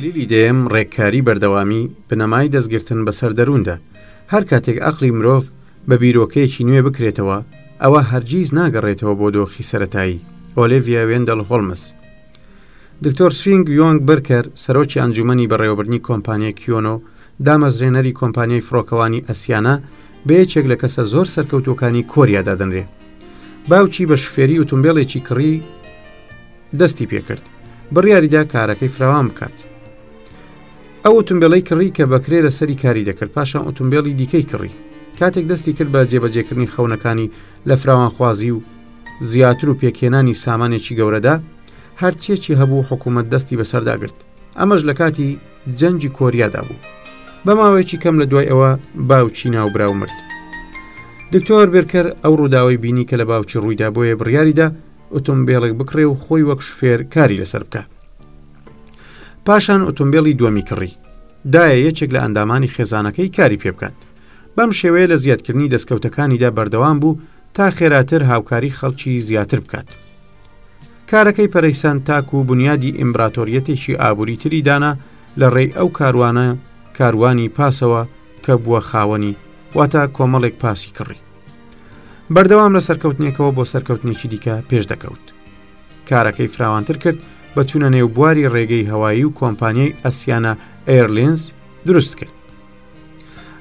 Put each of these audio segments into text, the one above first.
کلیلی دەیەم ڕێککاری بەردەوامی بنەمای دەستگرتن بەسەر دەرووندا هەر کاتێک ئەقلی مرۆڤ بە بیرۆکەیەکی نوێ بکرێتەوە ئەوە هەرگیز ناگەڕێتەوە بۆ دۆخی سەتایی ئۆلێڤیا وێندەل هۆڵمس دکتۆر سوینگ یۆنگ برکەر، سەرۆکی ئەنجومەنی بەڕێوەبردنی کۆمپانیای کیۆنۆ، دامەزرێنەری کۆمپانیای فڕۆکەوانی ئەسیانا، بە یەکێک لە کەسە زۆر سەرکەوتووەکانی کۆریا دادەنرێ. باوکی بە شوفێری ئوتومبێلێکی کڕی دەستی پێکرد، بڕیاریدا کارەکەی فراوان بکات. ئەو ئوتومبێلەی کڕی کە بەکرێ لەسەری کاری دەکرد، پاشان ئوتومبێلی دیکەی کڕی. کاتێک دەستی کرد بە جێبەجێکردنی خەونەکانی، لە فراوانخوازی و زیاتر و پێکهێنانی سامانێکی گەورەدا هەرچێکی هەبوو حکوومەت دەستی بەسەرداگرت ئەمەش لە کاتی جەنگی کۆریادا بوو بە ماوەیەکی کەم لە دوای ئەوە باوچی ناوبراو مرد دکتۆر بێرکەر ئەو ڕووداوی بینی کە لە باوکی ڕوویدا بۆیە بڕیاریدا ئۆتۆمبیلێک بکڕێ و خۆی وەک شفێر کاری لەسەر بکە پاشان ئۆتۆمبیلی دووەمی کڕی دایە یەکێک لە ئەندامانی خێزانەکەی کاری پێ بکات بەم شێوەیە لە زیادکردنی دەستکەوتەکانیدا بەردەوام بوو تا خێراتر هاوکاری خەڵکی زیاتر بکات. کارەکەی پەرەیسان تاک و بنیادی ئیمبراتۆریەتێکی ئابووری تری دانا لە ڕێی ئەو کاروانە کاروانی پاسەوە کە بووە خاوەنی واتە کۆمەڵێک پاسی کڕی بەردەوام لە سەرکەوتنێکەوە بۆ سەرکەوتنێکی دیکە پێش دەکەوت کارەکەی فراوانتر کرد بە چوونە نێو بواری ڕێگەی هەوایی و کۆمپانیای ئەسیانە ئەیرلینز دروست کرد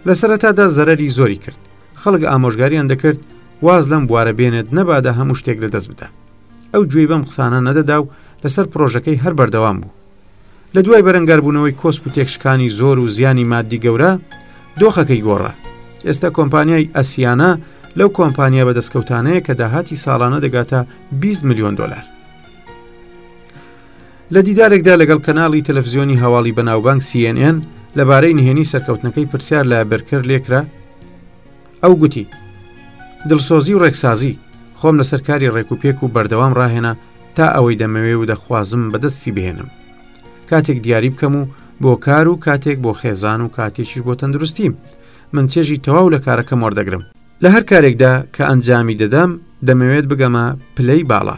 لە سەرەتادا زەرری زۆری کرد خەڵک ئامۆژگاریان دەکرد واز لەم بوارە بێنێت نەبادا هەموو شتێک لە دەست بدا ئەو گوێی بەم قسانە نەدەدا و لەسەر پرۆژەکەی هەر بەردەوام بوو لە دوای بەرەنگاربوونەوەی کۆسپ و تێکشکانی زۆر و زیانی مادی گەورە دۆخەکەی گۆڕا ئێستا کۆمپانیای ئەسیانە لەو کۆمپانیا بە دەستکەوتانەیە کە داهاتی ساڵانە دەگاتە 20 میلیۆن دلار لە دیدارێکدا لەگەڵ کەناڵی تەلەفزیۆنی هەواڵی بەناوبانگ CNN لەبارەی نهێنی سەرکەوتنەکەی پرسیار لە بەرکەر لێکرا ئەو گوتی دڵسۆزی و ڕێکسازی خۆم لەسەر کاری ڕێک و پێک و بەردەوام ڕاهێنا تا ئەوەی دەمەوێ و دەخوازم بەدەستی بهێنم کاتێک دیاری بکەم و بۆ کار و کاتێک بۆ خێزان و کاتێکیش بۆ تەندروستیم من چێژی تەواو لە کارەکەم وەردەگرم لە هەر کارێکدا کە ئەنجامی دەدەم دەمەوێت بگەمە پلەی باڵا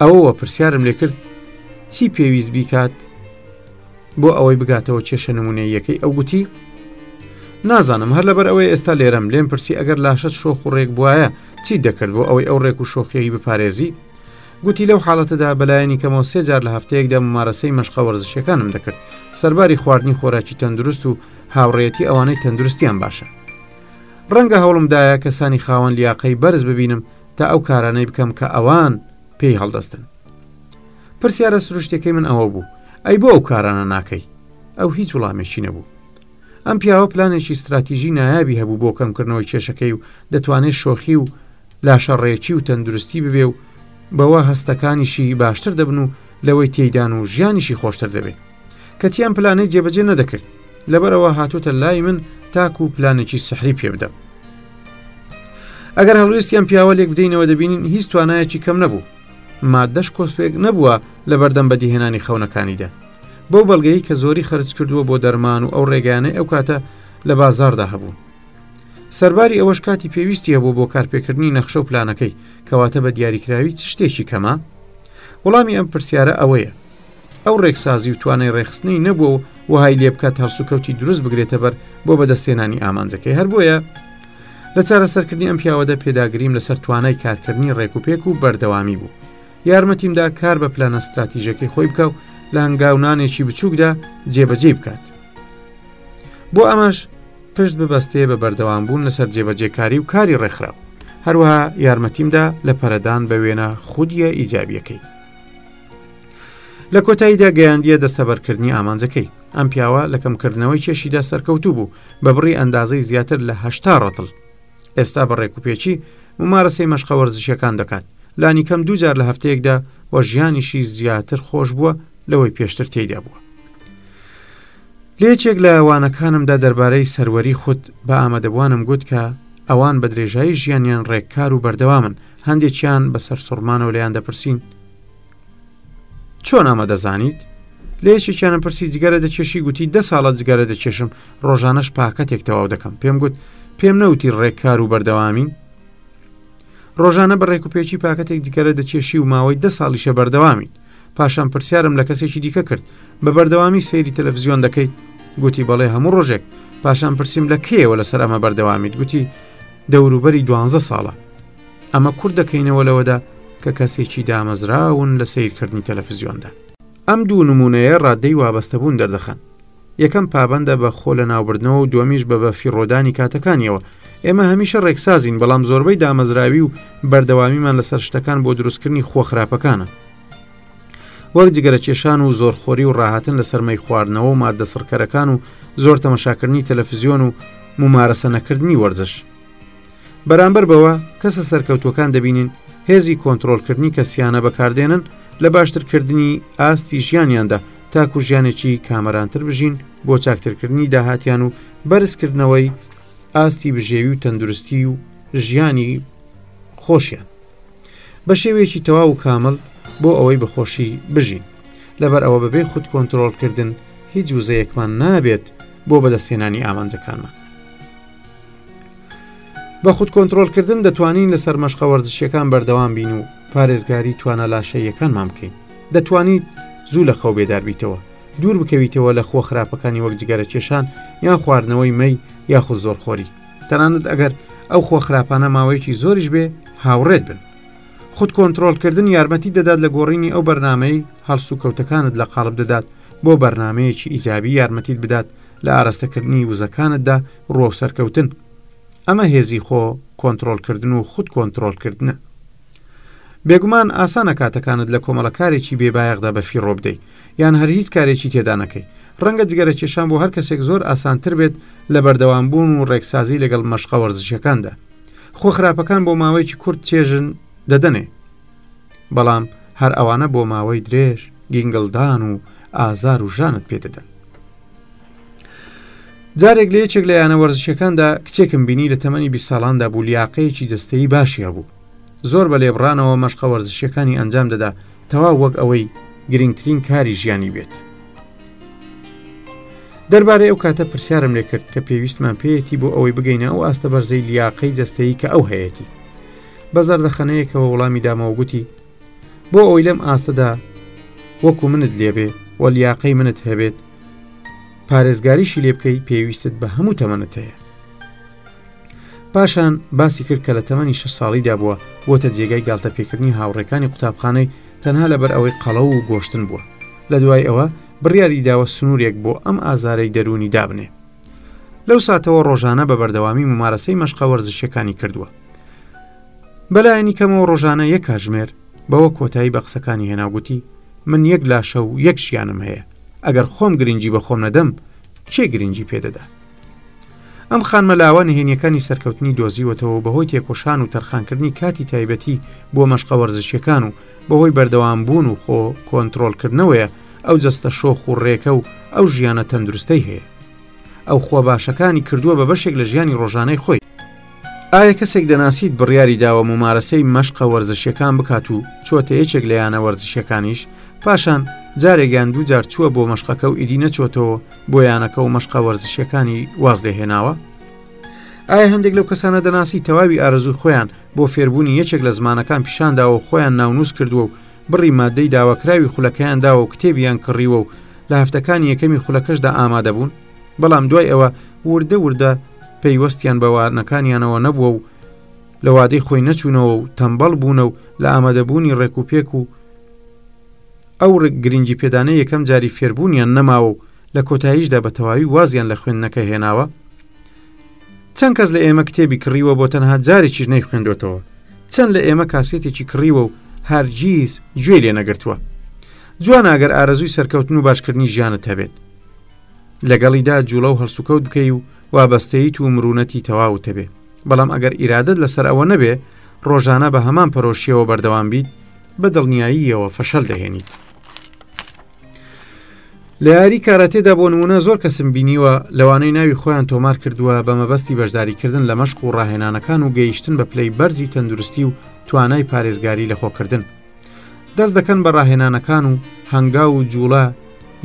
ئەوەوە پرسیارم لێ کرد چی پێویست بیکات بۆ ئەوەی بگاتەوە کێشە نمونەیەکەی ئەو گوتی نازانم هەر لەبەر ئەوەی ئێستا لێرەم لێم پرسی ئەگەر لاشت شۆخ و ڕێک بواە چی دەکرد بۆ ئەوەی ئەو ڕێک و شۆخیی بپارێزی گوتی لەو حاڵەتەدا بەلایەنی کەمەوە سێجار لە هەفتەیەکدا ممارەسەی مەشقە وەرزشەکانم دەکرد سەرباری خواردنی خۆراکی تەندروست و هاوڕێتی ئەوانەی تەندروستیان باشە ڕەنگە هەوڵمدایە کەسانی خاوەن لیاقەی بەرز ببینم تا ئەو کارانەی بکەم کە ئەوان پێی هەڵدەستن پرسیارە سروشتەکەی من ئەوە بوو ئەی بۆ ئەو کارانە ناکەی ئەو هیچ وڵامێکی نەبوو ئەم پیاوە پلانێکی استراتیژی نایابی هەبوو بۆ کەمکردنەوەی کێشەکەی و دەتوانێت شۆخی و لاشەڕێکی و تەندروستی ببێ و بەوە هەستەکانیشی باشتر دەبن و لەوەی تێدان و ژیانیشی خۆشتر دەبێت کەچی ئەم پلانەی جێبەجێ نەدەکرد لەبەرەوە هاتوتە لای من تاکو و پلانێکی سحری پێ بدەم ئەگەر هەڵویستیان پیاوە لێک بدەینەوە دەبینین هیچ توانایەکی کەم نەبوو مادەش کۆسپێک نەبووە لە بەردەم بەدیهێنانی خەونەکانیدا بەو بەڵگەی کە زۆری خرج کردووە بۆ دەرمان و ئەو ڕێگانەی ئەو کاتە لە بازاردا هەبوو سەرباری ئەوەش کاتی پێویستی هەبوو بۆ کارپێکردنی نەخشە و پلانەکەی کەواتە بە دیاریکراوی چ شتێکی کەمە وڵامی ئەم پرسیارە ئەوەیە ئەو ڕێکسازی و توانای ڕێکخستنی نەبووە و وهای لێ بکات هەڵسوکەوتی دروست بگرێتە بەر بۆ بەدەستێنانی ئامانجەکەی هەر بۆیە لە چارەسەرکردنی ئەم پیاوەدە پێداگریم لەسەر توانای کارکردنی ڕێکوپێک و بەردەوامی بوو یارمەتیمدا کار بە پلانە استراتیژەکەی خۆی بکە و لە هەنگاونانێکی بچووکدا جێبەجێ بکات بۆ ئەمەش پشت ببەستێ بە بەردەوام بوون لەسەر جێبەجێکاری و کاری ڕێکخراو هەروەها یارمەتیمدا لە پەرەدان بە وێنە خودیە ئیجابیەکەی لە کۆتاییدا گەیاندیە دەستەبەرکردنی ئامانجەکەی ئەم پیاوە لە کەمکردنەوەی کێشیدا سەرکەوتوو بوو بە بڕی ئەندازەی زیاتر لە هشتا ڕەتڵ ئێستا بە ڕێکوپێکی ممارەسەی مەشقە وەرزشیەکان دەکات لانی کەم دووجار لە هەفتەیەکدا و ژیانیشی زیاتر خۆش بووە لەوەی پێشتر تێیدا بووە لە یەکێک لە وانەکانمدا دەربارەی سەروەری خود بە ئامادەبوانم گوت کە ئەوان بە درێژایی ژیانیان ڕێککار و بەردەوامن هەندێکیان بە سەرسوڕمانەوە لێیان دەپرسین چۆن ئەمە دەزانیت؟ لە یەکێکیانم پرسی جگەرە دەکێشی گوتی دە ساڵە جگەرە دەکێشم ڕۆژانەش پاکەتێک تەواو دەکەم پێم گوت پێم نەوتی ڕێککار و بەردەوامین ڕۆژانە بە ڕێکوپێکی پاکەتێک جگەرە دەکێشی و ماوەی دە ساڵیشە بەردەوامیت پاشان پرسیارم لە کەسێکی دیکە کرد بە بەردەوامی سەیری تەلەڤزیۆن دەکەیت گوتی بەڵێ هەموو ڕۆژێک پاشان پرسیم لە کێوە لەسەر ئەمە بەردەوامیت گوتی دەوروبەری دوانزە ساڵە ئەمە کورد دەکەینەوە لەوەدا کە کەسێکی دامەزراون لە سیرکردنی تەلەفزیۆندا ئەم دوو نمونەیە ڕادەی وابەستەبوون دەردەخەن یەکەم پابەندە بە خۆ لەناوبردنەوە و دووەمیش بە بەفیڕۆدانی کاتەکانیەوە، ئێمە هەمیشە ڕێکسازین بەڵام زۆربەی دامەزراوی و بەردەوامیمان لەسەر شتەکان بۆ دروستکردنی خووە خراپەکانە. وەک جگەرەکێشان و زۆرخۆری و ڕاهاتن لەسەر مەی خواردنەوە و ماددە سڕکەرەکان و زۆر تەمەشاکردنی تەلەفزیۆن و مومارەسە نەکردنی وەرزش. بەرامبەر بەوە کەسە سەرکەوتوەکان دەبینین هێزی کۆنتترۆلکردنی کەسیانە بەکاردێنن لە باشترکردنی ئاستی ژیانیاندا تاکو ژیانێکی کامەرانتر بژین بۆ چاکترکردنی داهاتیان و بەرزکردنەوەی ئاستی بژێوی و تەندروستی و ژیانی خۆشیان بە شێوەیەکی تەواو و کامل بۆ ئەوەی بەخۆشی بژین لەبەر ئەوە بەبێ خود کۆنتترۆلکردن هیچ وزەیەکمان نابێت بۆ بەدەستێنانی ئامانجەکانمان بە خود کۆنتترۆلکردن دەتوانین لەسەر مەشقە وەرزشیەکان بەردەوام بین و پارێزگاری توانا لاشەیەکانمان بکەین دەتوانیت زوو لە خەو بێداربیتەوە دوور بکەویتەوە لە خۆ خراپەکانی وەک جگەرە کێشان یان خواردنەوەی مەی یاخود زۆرخۆری تەنانەت ئەگەر ئەو خۆ خراپانە ماوەیەکی زۆریش بێ هاوڕێت بن خود کۆنتترۆلکردن یارمەتی دەدات لە گۆڕینی ئەو بەرنمەی هەڵسوکەوتەکانت لە قاڵب دەدات بۆ بەرنمەیەکی ئیجابی یارمەتیت بدات لە ئارەستەکردنی وزەکانتدا ڕوە و سەرکەوتن ئەمە هێزی خۆ کۆنتترۆلکردن و خود کۆنتترۆلکردە بێگومان ئاسانە کاتەکانت لە کۆمەڵەکارێکی بێبایەخدا بە فیڕۆ بدەیت یان هەر هیچ کارێکی تێدا نەکەی ڕەنگە جگەرە کێشان بۆ هەر کەسێک زۆر ئاسانتر بێت لە بەردەوام بوون و ڕێکسازی لەگەڵ مەشقە وەرزشەکاندا خۆ خراپەکان بۆ ماوەیەکی کورت چێژن دەدەنێ بەڵام هەر ئەوانە بۆ ماوەی درێژ گینگلدان و ئازار و ژانت پێدەدەن جارێک لە یەکێک لە یانە وەرزشەکاندا کچێکم بینی لە تەمەنی بی ساڵاندا بوو لیاقەیەکی دەستەی باشی هەبوو زۆر بە لێبڕانەوە مەشقە وەرزشیەکانی ئەنجام دەدا تەوا وەک ئەوەی گرنگترین کاری ژیانی بێت دەربارەی ئەو کاتە پرسیارم لێکرد کە پێویستمان پێیەتی بۆ ئەوەی بگەینە ئەو ئاستە بەرزەی لیاقەی جەستەیی کە ئەو هەیەی بە زەردەخەنەیەکەوە وڵامی دامەوە گوتی بۆ ئەوی لەم ئاستەدا وەکو منت لێبێ و لیاقەی منت هەبێت پارێزگاریشی لێ بکەیت پێویستت بە هەموو تەمەنت هەیە پاشان باسی کرد کە لە تەمەنی شش ساڵیدا بووە بۆتە جێگای گالتە پێکردنی هاوڕێکانی قوتابخانەی تەنها لەبەر ئەوەی قەڵە و گۆشتن بووە لە دوای ئەوە بڕیاری داوە سنوورێک بۆ ئەم ئازارەی دەرونی دابنێ لەو ساتەوە ڕۆژانە بە بەردەوامی ممارەسەی مەشقە وەرزشەکانی کردووە بەلایەنی کەمەوە ڕۆژانە یەک کاژمێر بەوە کۆتایی بە قسەکانی هێناوگوتی من یەک لاشە و یەک ژیانم هەیە ئەگەر خۆم گرنگجی بە خۆم نەدەم کێ گرنگجی پێدەدا ئەم خانمە لاوە نهێنیەکانی سەرکەوتنی دۆزیوەتەوە بەهۆی تێکۆشان و تەرخانکردنی کاتی تایبەتی بۆ مەشقە وەرزشیەکان و بەهۆی بەردەوام بوون و خۆ کۆنتترۆلکردنەوەیە ئەو جەستە شۆخ و ڕێکە و ئەو ژیانە تەندروستەی هەیە ئەو خۆ باشەکانی کردووە بە بەشێک لە ژیانی ڕۆژانەی خۆی ئایا کەسێک دەناسیت بڕیاری داوە ممارەسەی مەشقە وەرزشیەکان بکات و چۆتە یەکێک لە یانە وەرزشیەکانیش پاشان جارێکیان دوو جار چووە بۆ مەشقەکە و ئیدی نەچۆتەوە بۆ یانەکە و مەشقە وەرزشیەکانی واز لێ هێناوە ئایا هەندێک لەو کەسانە دەناسی تەواوی ئارزوو خۆیان بۆ فێربوونی یەکێک لە زمانەکان پیشانداوە خۆیان ناونووس کردووە و بڕی مادەی داواکراوی خولەکەیان داوە و کتێبیان کڕیوە و لە هەفتەکانی یەکەمی خولەکەشدا ئامادەبوون بەڵام دوای ئەوە وردە وردە پەیوەستیان بە وانەکانیانەوە نەبووە و لە وادەی خۆی نەچوونەوە و تەمبەڵ بوونە و لە ئامادەبوونی ڕێک و پێک و ئەو ڕێک گرنگی پێدانە یەکەم جاری فێربوونیان نەماوە و لە کۆتاییشدا بە تەواوی وازیان لە خوێندنەکە هێناوە چەند کەس لە ئێمە کتێبی کڕیوە بۆ تەنها جارێکیش نەی خوێندوێتەوە چەند لە ئێمە کاسێتێکی کڕیوە و هەرگیز گوێ لێ نەگرتووە جواناگەر ئارەزووی سەرکەوتن و باشکردنی ژیانت هەبێت لەگەڵیدا جوڵە و هەڵسوکەوت بکەی و وابەستەیت و مرونەتی تەواوت هەبێ بەڵام ئەگەر ئیرادت لەسەر ئەوە نەبێ ڕۆژانە بە هەمان پەرۆشیەوە بەردەوام بیت بە دڵنیاییەوە فەشەل دەهێنیت لە یاری کاراتێدا بۆ نمونە زۆر کەسم بینیوە لەوانەی ناوی خۆیان تۆمار کردووە بە مەبەستی بەشداریکردن لە مەشق و ڕاهێنانەکان و گەیشتن بە پلەی بەرزی تەندروستی و توانای پارێزگاری لەخۆکردن دەست دەکەن بە ڕاهێنانەکان و هەنگاو و جوڵە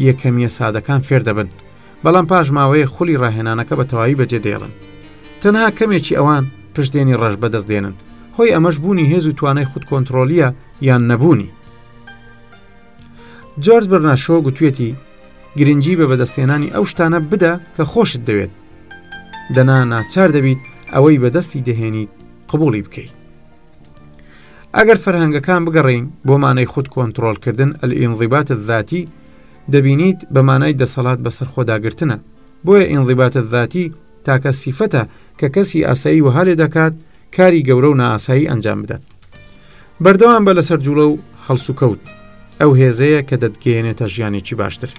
یەکەمیە سادەکان فێر دەبن بەڵام پاش ماوەیە خولی ڕاهێنانەکە بە تەواوی بەجێ دێڵن تەنها کەمێکی ئەوان پشتێنی ڕەش بەدەست دێنن هۆی ئەمەش بوونی هێز و توانای خود کۆنتترۆلیە یان نەبوونی جۆرج بەرناشۆ گوتوێتی گرنگی بە بەدەستێنانی ئەو شتانە بدە کە خۆشت دەوێت دەنا ناچار دەبیت ئەوەی بەدەستی دەهێنیت قبولی بکەیت ئەگەر فەرهەنگەکان بگەڕین بۆ مانای خود کۆنتترۆلکردن ئەلئینضیباتە ذاتی دەبینیت بە مانای دەسەڵات بەسەر خۆداگرتنە بۆیە ئینضیباتە ذاتی تاکە سیفەتە کە کەسی ئاسایی وها لێ دەکات کاری گەورە و ناسایی ئەنجام بدات بەردەوام بە لەسەر جوڵە و هەڵسوکەوت ئەو هێزەیە کە دەتگەێنێتە ژیانێکی باشتر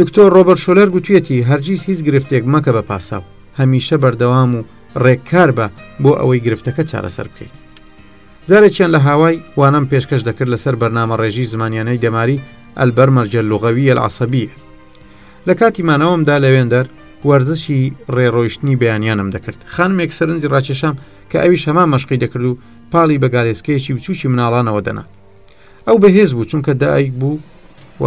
دکتۆر ڕۆبەرت شۆلەر گوتویەتی هەرگیز هیچ گرفتێک مەکە بە پاساو هەمیشە بەردەوام و ڕێککار بە بۆ ئەوەی گرفتەکە چارەسەر بکەیت جارێکیان لە هاوای وانەم پێشکەش دەکرد لەسەر بەرنامە ڕێژی زمانیانەی دەماری ئەلبەر مەرجە لغەویە عسەبیە لە کاتی مانەوەمدا لەوێندەر وەرزشی ڕێڕۆیشتنی بەیانیانم دەکرد خانمێک سەرنجی ڕاکێشام کە ئەویش هەمان مەشقی دەکرد و پاڵی بە گالێسکەیەکی بچووکی مناڵانەوە دەنا ئەو بەهێز بوو چونکە دایک بوو و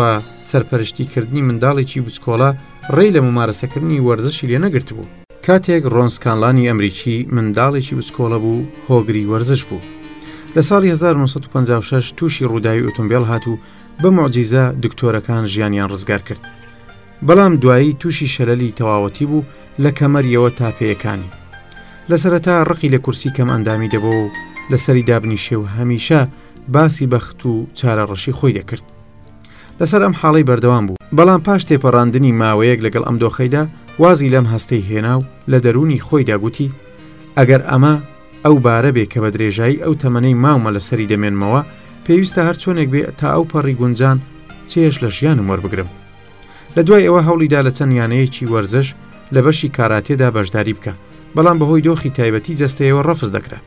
سەرپەرشتیکردنی منداڵێکی بچکۆڵە ڕێی لە ممارەسەکردنی وەرزشی لێ نەگرت بوو کاتێک ڕۆنسکانلانی ئەمریکی منداڵێکی بچکۆڵە بوو هۆگری وەرزش بوو لە ساڵی 1956 تووشی ڕووداوی ئۆتۆمبێل هات و بە موعجیزە دکتۆرەکان ژیانیان ڕزگار کرد بەڵام دوایی تووشی شەلەلی تەواوەتی بوو لە کەمەریەوە تا پێیەکانی لە سەرەتا ڕقی لە کورسی کەم ئەندامی دەبەوە و لەسەری دابنیشێ و هەمیشە باسی بەخت و چارە ڕەشی خۆی دەکرد لەسەر ئەم حاڵی بەردەوام بوو بەڵام پاش تێپەڕاندنی ماوەیەک لەگەڵ ئەم دۆخەیدا وازی لەم هەستەی هێنا و لە دەروونی خۆیدا گوتی ئەگەر ئەمە ئەو بارە بێ کە بە درێژایی ئەو تەمەەی ماومە لەسەری دەمێنمەوە پێویستە هەر چۆنێک بێ تا ئەو پەڕی گونجان چێش لە ژیانم وەربگرم لە دوای ئەوە هەوڵیدا لە چەند یانەیەکی وەرزش لە بەشی کاراتێدا بەشداری بکە بەڵام بەهۆی دۆخی تایبەتی جەستەیەوە ڕەفز دەکرا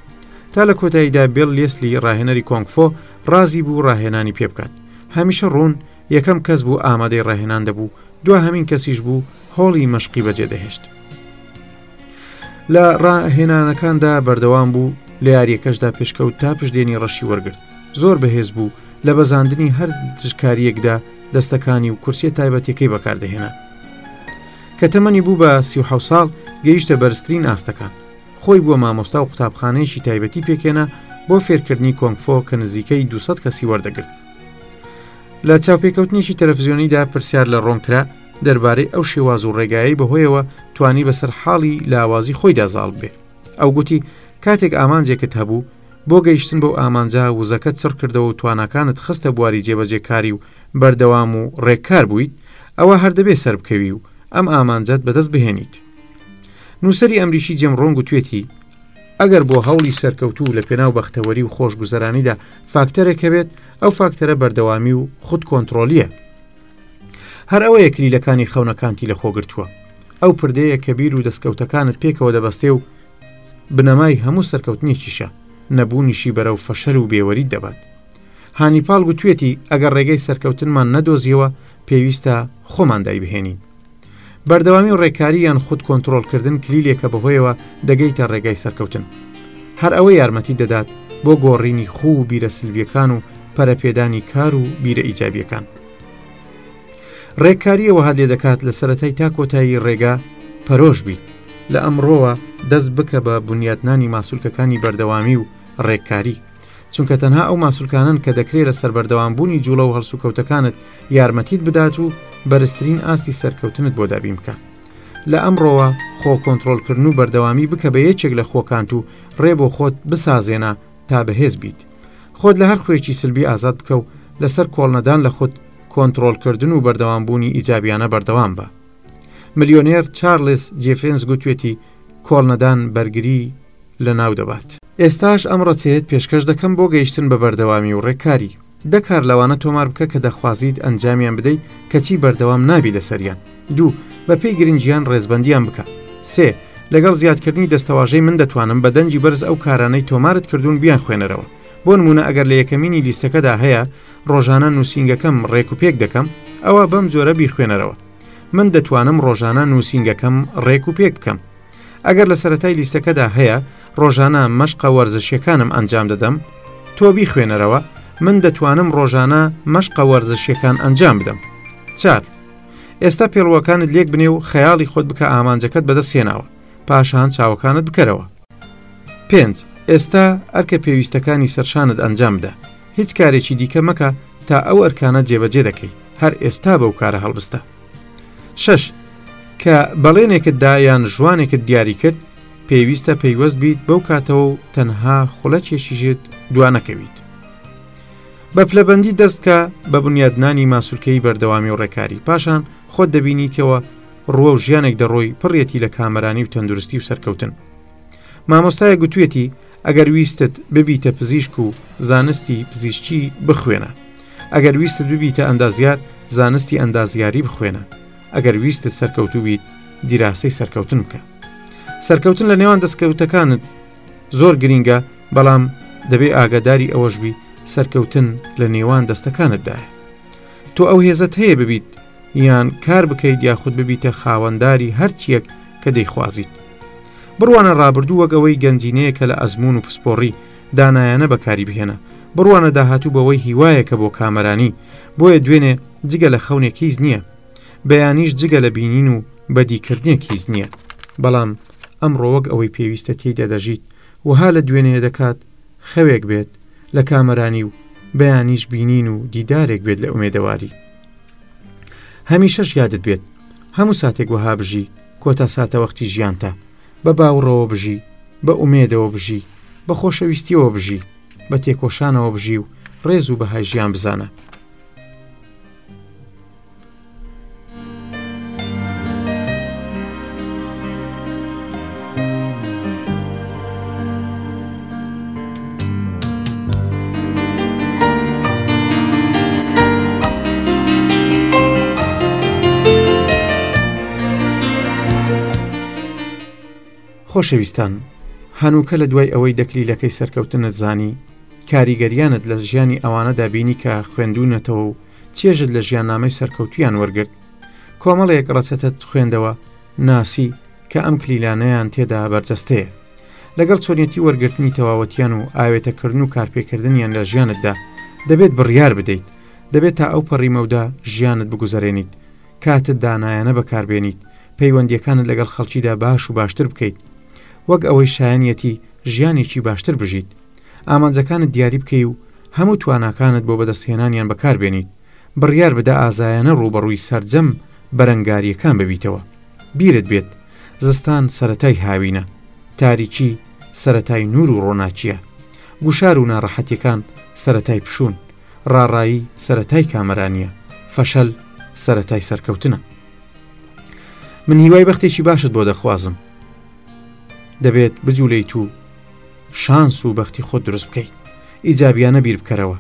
تا لە کۆتاییدا بێڵ لێسلی ڕاهێنەری کۆنگفۆ ڕازی بوو ڕاهێنانی پێ بکات هەمیشە ڕوون یەکەم کەس بوو ئامادەی ڕاهێنان دەبوو دو هەمین کەسیش بوو هۆڵی مەشقی بەجێ دەهێشت لە ڕاهێنانەکاندا بەردەوام بوو لە یاریەکەشدا پێشکەوت تا پشتێنی ڕەشی وەرگرت زۆر بەهێز بوو لە بەزاندنی هەر دژکاریەکدا دەستەکانی و کورسیە تایبەتەکەی بەکاردەهێنا کە تەمەنی بوو بە سی ساڵ گەیشتە بەرزترین ئاستەکان خۆی بووە مامۆستا و قوتابخانەیەکی تایبەتی پێکێنا بۆ فێرکردنی کۆنگفۆ کە نزیکەی 200 کەسی وەردەگرت لە چاوپێکەوتنێکی تەلەفزیۆنیدا پرسیار لە ڕۆنکرا دەربارەی ئەو شێواز و ڕێگایی بەهۆیەوە توانی بەسەر حاڵی لاوازی خۆیدا زاڵ بێ ئەو گوتی کاتێک ئامانجێکت هەبوو بۆ گەیشتن بەو ئامانجە وزەکەت چڕ کردەوە و تواناکانت خستە بواری جێبەجێ کاری و بەردەوام و ڕێککار بوویت ئەوا هەر دەبێ سەربکەوی و ئەم ئامانجەت بەدەست بهێنیت. نووسەری ئەمریکی جێم ڕۆنگ گوتوێتی، ئەگەر بۆ هەوڵی سەرکەوتوو لە پێناو بەختەوەری و خۆشگوزەرانیدا فاکتەرێک هەبێت ئەو فاکتەرە بەردەوامی و خود کۆنتڕۆلییە. هەر ئەوەیە کلیلەکانی خەونەکانتی لەخۆ گرتووە. ئەو پردەیە کە بیر و دەستکەوتەکانت پێکەوە دەبەستێ و بنەمای هەموو سەرکەوتنێکیشە نەبوونیشی بەرەو فەشەل و بێوەری دەبات هانی پاڵ گوتوێتی ئەگەر ڕێگەی سەرکەوتنمان نەدۆزیەوە پێویستە خۆمان دایبهێنین بەردەوامی و ڕێکاری یان خود کۆنتترۆلکردن کلیلێکە بەهۆیەوە دەگەیتە ڕێگای سەرکەوتن هەر ئەوە یارمەتی دەدات بۆ گۆڕینی خوو و بیرە سلبیەکان و پەرەپێدانی کار و بیرە ئیجابیەکان ڕێککاری ئەوەهات لێ دەکات لە سەتای تا کۆتایی ڕێگا پەرۆش بیت لە ئەمڕۆوە دەست بکە بە بنیاتنانی ماسوولکەکانی بەردەوامی و ڕێککاری چونکە تەنها ئەو ماسوولکانن کە دەکرێت لە سەربەردەوام بوونی جوڵە و هەڵسوکەوتەکانت یارمەتیت بدات و بەرزترین ئاستی سەرکەوتنت بۆ دابین بکە لە ئەمڕۆوە خۆ کۆنتترۆلکردن و بەردەوامی بکە بە یەکێک لە خۆکانت و ڕێ بۆ خۆت بسازێنە تا بەهێز بیت خۆت لە هەر خوێکی سلبی ئازاد بکە و لەسەر کۆڵنەدان لە خود کۆنتترۆلکردن و بەردەوام بوونی ئیجابیانە بەردەوام بە ملیۆنێر چارلز جیفنز گوتوێتی کۆڵنەدان بەرگری لە ناو دەبات ئێستاش ئەم ڕەچەیەت پێشکەش دەکەم بۆ گەیشتن بە بەردەوامی و ڕێککاری دە کار لەوانە تۆمار بکە کە دەخوازیت ئەنجامیان بدەیت کەچی بەردەوام نابی لەسەریان دوو بە پێی گرنگیان ڕێزبەندیان بکە سێ لەگەڵ زیادکردنی دەستەواژەی من دەتوانم بە دەنگی بەرز ئەو کارانەی تۆمارت کردوون بیان خوێنەرەوە بۆ نمونە ئەگەر لە یەکەمینی لیستەکەدا هەیە ڕۆژانە نووسینگەکەم ڕێک و پێک دەکەم ئەوە بەم جۆرە بیخوێنەرەوە من دەتوانم ڕۆژانە نووسینگەکەم ڕێک و پێک بکەم ئەگەر لە سەتای لیستەکەدا هەیە ڕۆژانە مەشقە وەرزشیەکانم ئەنجام دەدەم تۆ بیخوێنەرەوە من دەتوانم ڕۆژانە مەشقە وەرزشیەکان ئەنجام بدەم چار ئێستا پێڵوەکانت لێک بنێ و خەیاڵی خۆت بکە ئامانجەکەت بەدەستێناوە پاشان چاوەکانت بکەرەوە پێنج ئێستا ئەرکە پێویستەکانی سەرشانت ئەنجام بدە هیچ کارێکی دیکە مەکە تا ئەو ئەرکانە جێبەجێ دەکەی هەر ئێستا بەو کارە هەڵبستە شش کە بەڵێنێکت دا یان ژوانێکت دیاری کرد پێویستە پەیوەست بیت بەو کاتەوە و تەنها خولەکێکیژێت دوانەکەویت بە پلەبەندی دەستکە بە بنیادنانی ماسولکەی بەردەوامی و ڕێکاری پاشان خۆت دەبینیتەوە ڕوە و ژیانێک دەڕۆی پڕێتی لە کامەرانی و تەندروستی و سەرکەوتن مامۆستای گوتوێتی ئەگەر ویستت ببیتە پزیشک و زانستی پزیشکی بخوێنە ئەگەر ویستت ببیتە ئەندازیار زانستی ئەندازیاری بخوێنە ئەگەر ویستت سەرکەوتو بیت دیراسی سەرکەوتن بکە سەرکەوتن لە نێوان دەستکەوتەکانت زۆر گرینگە بەڵام دەبێ ئاگاداری ئەوەش بی سەرکەوتن لە نێوان دەستەکانتدایە تۆ ئەو هێزت هەیە ببیت یان کار بکەیت یاخود ببیتە خاوەنداری هەرچیەک کە دەیخوازیت بڕوانە ڕابردوو وەک ئەوەی گەنجینەیەکە لە ئەزمون و پسپۆڕی دانایانە بەکاری بهێنە بڕوانە داهاتوو بەوەی هیوایەکە بۆ کامەرانی بۆیە دوێنێ جگە لە خەونێک هیچ نییە بەیانیش جگە لە بینین و بەدیکردنێک هیچ نییە بەڵام ئەمڕۆ وەک ئەوەی پێویستە تێیدا دەژیت وها لە دوێنێ دەکات خەوێک بێت لە کامەرانی و بەیانیش بینین و دیدارێک بێت لە ئومێدەواری هەمیشەش یادت بێت هەموو ساتێک وەها بژی کۆتا ساتە وەختی ژیانتە بە باوڕەوە بژی بە ئومێدەوە بژی بە خۆشەویستیەوە بژی بە تێکۆشانەوە بژی و ڕێز و بەهای ژیان بزانە خۆشەویستان هەنووکە لە دوای ئەوەی دەکلیلەکەی سەرکەوتنت زانی کاریگەریانت لە ژیانی ئەوانەدا بینی کە خوێندونەتەوە و چێژت لە ژیاننامەی سەرکەوتویان وەرگرت کۆمەڵێک ڕەچەتت خوێندەوە ناسی کە ئەم کلیلانەیان تێدا بەرجەستەیە لەگەڵ چۆنیەتی وەرگرتنی تەواوەتیان و ئاوێتەکردن و کارپێکردنیان لە ژیانتدا دەبێت بڕیار بدەیت دەبێت تا ئەو پەڕیمەودا ژیانت بگوزارێنیت کاتت دانایانە بەکاربێنیت پەیوەندیەکانت لەگەڵ خەڵکیدا باش و باشتر بکەیت وەک ئەوەی شایەنیەتی ژیانێکی باشتر بژیت ئامانجەکانت دیاری بکەی و هەموو تواناکانت بۆ بەدەستهێنانیان بەکاربێنیت بڕیار بدە ئازایانە ڕووبەڕووی سەرجەم بەرەنگارییەکان ببیتەوە. بیرت بێت زستان سەرەتای هاوینە، تاریکی سەرەتای نوور و ڕۆناکییە، گوشار و ناڕەحەتییەکان سەرەتای پشوون، ڕاڕایی سەرەتای کامەرانییە، فەشەل سەرەتای سەرکەوتنە. من هیوای بەختێکی باشت بۆ دەخوازم. دەبێت بجوولێیت و شانس و بەختی خۆت دروست بکەیت. ئیجابیانە بیر بکەرەوە.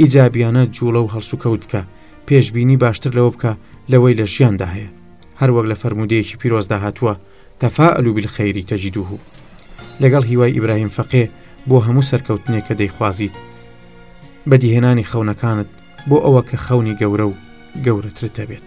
ئیجابیانە جوڵە و هەڵسوکەوت بکە، پێشبینی باشتر لەوە بکە لەوەی لە ژیاندا هەیە، هەروەک لە فەرموودەیەکی پیرۆزدا هاتووە، تفاءلوا بالخیر تجدوه. لەگەڵ هیوای ئیبراهیم فەقێ بۆ هەموو سەرکەوتنێک کە دەیخوازیت. بەدیهێنانی خەونەکانت بۆ ئەوە کە خەونی گەورە و گەورەترت دەبێت.